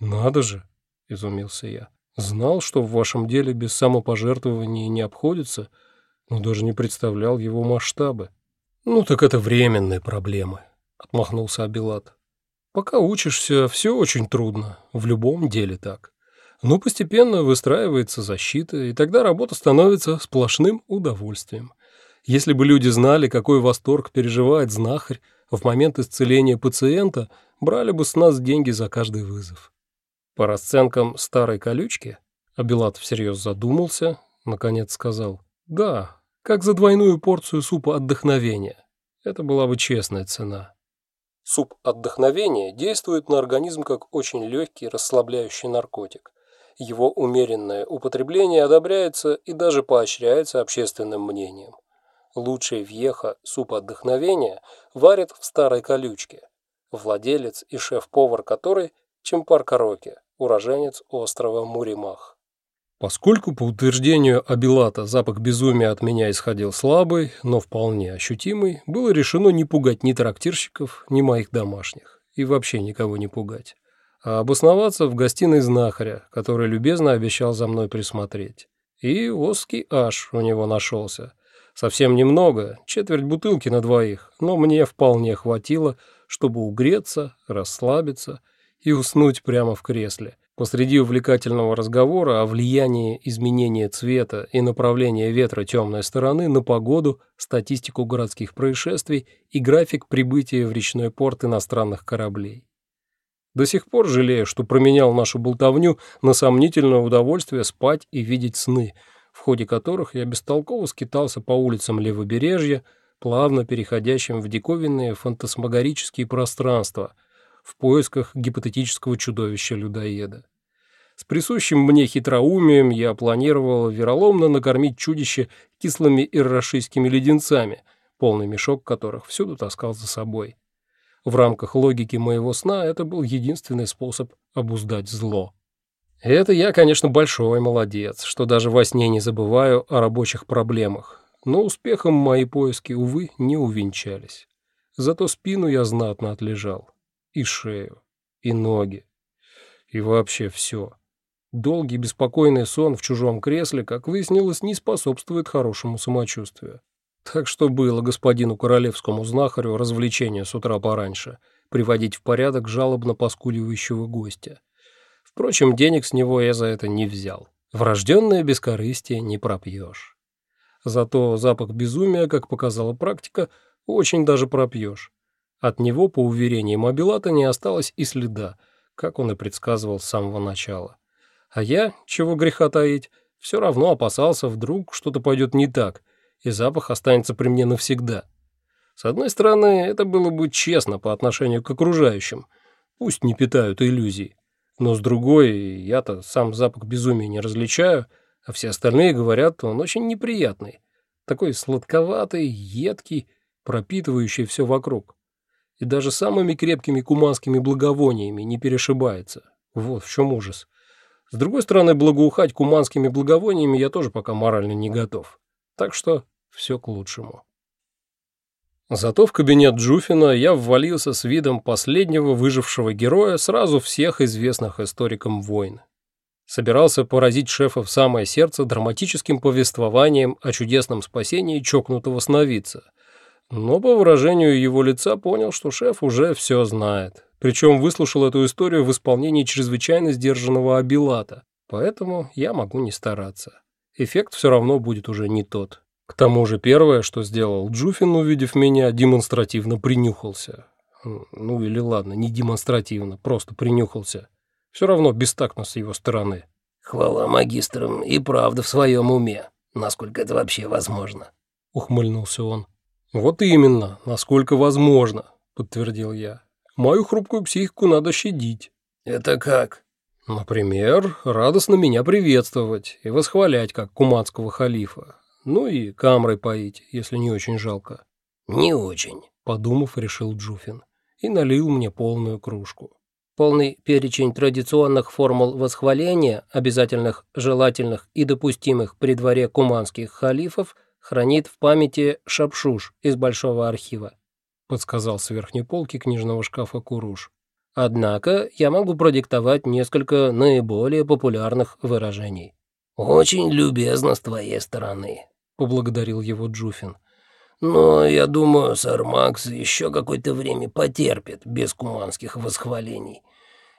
«Надо же!» — изумился я. «Знал, что в вашем деле без самопожертвования не обходится, но даже не представлял его масштабы». «Ну так это временные проблемы», — отмахнулся Абилат. «Пока учишься, все очень трудно, в любом деле так. Но постепенно выстраивается защита, и тогда работа становится сплошным удовольствием. Если бы люди знали, какой восторг переживает знахарь в момент исцеления пациента, брали бы с нас деньги за каждый вызов. По расценкам старой колючки, Абилат всерьез задумался, наконец сказал, «Да, как за двойную порцию супа отдохновения. Это была бы честная цена». Суп отдохновения действует на организм как очень легкий расслабляющий наркотик. Его умеренное употребление одобряется и даже поощряется общественным мнением. Лучший вьеха суп отдохновения варят в старой колючке. Владелец и шеф-повар которой – Чемпар Кароке, уроженец острова Муримах. Поскольку, по утверждению Абилата, запах безумия от меня исходил слабый, но вполне ощутимый, было решено не пугать ни трактирщиков, ни моих домашних, и вообще никого не пугать, а обосноваться в гостиной знахаря, который любезно обещал за мной присмотреть. И оский аж у него нашелся. Совсем немного, четверть бутылки на двоих, но мне вполне хватило, чтобы угреться, расслабиться и уснуть прямо в кресле. Посреди увлекательного разговора о влиянии изменения цвета и направления ветра темной стороны на погоду, статистику городских происшествий и график прибытия в речной порт иностранных кораблей. До сих пор жалею, что променял нашу болтовню на сомнительное удовольствие спать и видеть сны – в ходе которых я бестолково скитался по улицам левобережья, плавно переходящим в диковинные фантасмагорические пространства, в поисках гипотетического чудовища-людоеда. С присущим мне хитроумием я планировал вероломно накормить чудище кислыми иррашийскими леденцами, полный мешок которых всюду таскал за собой. В рамках логики моего сна это был единственный способ обуздать зло. Это я, конечно, большой молодец, что даже во сне не забываю о рабочих проблемах. Но успехом мои поиски, увы, не увенчались. Зато спину я знатно отлежал. И шею, и ноги, и вообще все. Долгий беспокойный сон в чужом кресле, как выяснилось, не способствует хорошему самочувствию. Так что было господину королевскому знахарю развлечение с утра пораньше — приводить в порядок жалобно поскуливающего гостя. Впрочем, денег с него я за это не взял. Врожденное бескорыстие не пропьешь. Зато запах безумия, как показала практика, очень даже пропьешь. От него, по уверениям Абилата, не осталось и следа, как он и предсказывал с самого начала. А я, чего греха таить, все равно опасался, вдруг что-то пойдет не так, и запах останется при мне навсегда. С одной стороны, это было бы честно по отношению к окружающим, пусть не питают иллюзий. Но с другой, я-то сам запах безумия не различаю, а все остальные говорят, он очень неприятный. Такой сладковатый, едкий, пропитывающий все вокруг. И даже самыми крепкими куманскими благовониями не перешибается. Вот в чем ужас. С другой стороны, благоухать куманскими благовониями я тоже пока морально не готов. Так что все к лучшему. Зато в кабинет Джуфина я ввалился с видом последнего выжившего героя сразу всех известных историкам войн. Собирался поразить шефа в самое сердце драматическим повествованием о чудесном спасении чокнутого сновидца. Но по выражению его лица понял, что шеф уже все знает. Причем выслушал эту историю в исполнении чрезвычайно сдержанного Абилата. Поэтому я могу не стараться. Эффект все равно будет уже не тот. К тому же первое, что сделал Джуфин, увидев меня, демонстративно принюхался. Ну или ладно, не демонстративно, просто принюхался. Все равно бестактно с его стороны. «Хвала магистрам и правда в своем уме, насколько это вообще возможно», — ухмыльнулся он. «Вот именно, насколько возможно», — подтвердил я. «Мою хрупкую психику надо щадить». «Это как?» «Например, радостно меня приветствовать и восхвалять, как куманского халифа, ну и камрой поить, если не очень жалко. Не очень, подумав, решил Джуфин и налил мне полную кружку. Полный перечень традиционных формул восхваления, обязательных, желательных и допустимых при дворе куманских халифов, хранит в памяти Шапшуш из Большого архива, подсказал с верхней полки книжного шкафа Куруш. Однако я могу продиктовать несколько наиболее популярных выражений». «Очень любезно с твоей стороны», — поблагодарил его Джуфин. «Но я думаю, сэр Макс еще какое-то время потерпит без куманских восхвалений.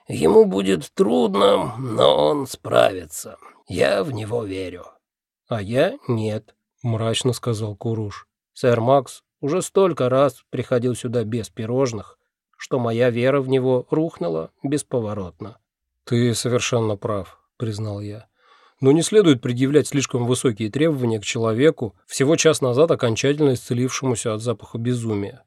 Ему будет трудно, но он справится. Я в него верю». «А я нет», — мрачно сказал Куруш. «Сэр Макс уже столько раз приходил сюда без пирожных, что моя вера в него рухнула бесповоротно». «Ты совершенно прав», — признал я. «Но не следует предъявлять слишком высокие требования к человеку, всего час назад окончательно исцелившемуся от запаха безумия».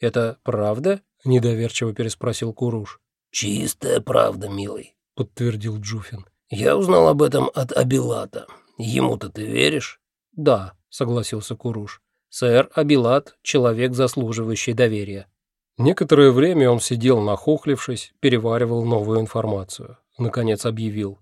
«Это правда?» — недоверчиво переспросил Куруш. «Чистая правда, милый», — подтвердил Джуфин. «Я узнал об этом от Абилата. Ему-то ты веришь?» «Да», — согласился Куруш. «Сэр Абилат — человек, заслуживающий доверия». Некоторое время он сидел, нахохлившись, переваривал новую информацию. Наконец объявил.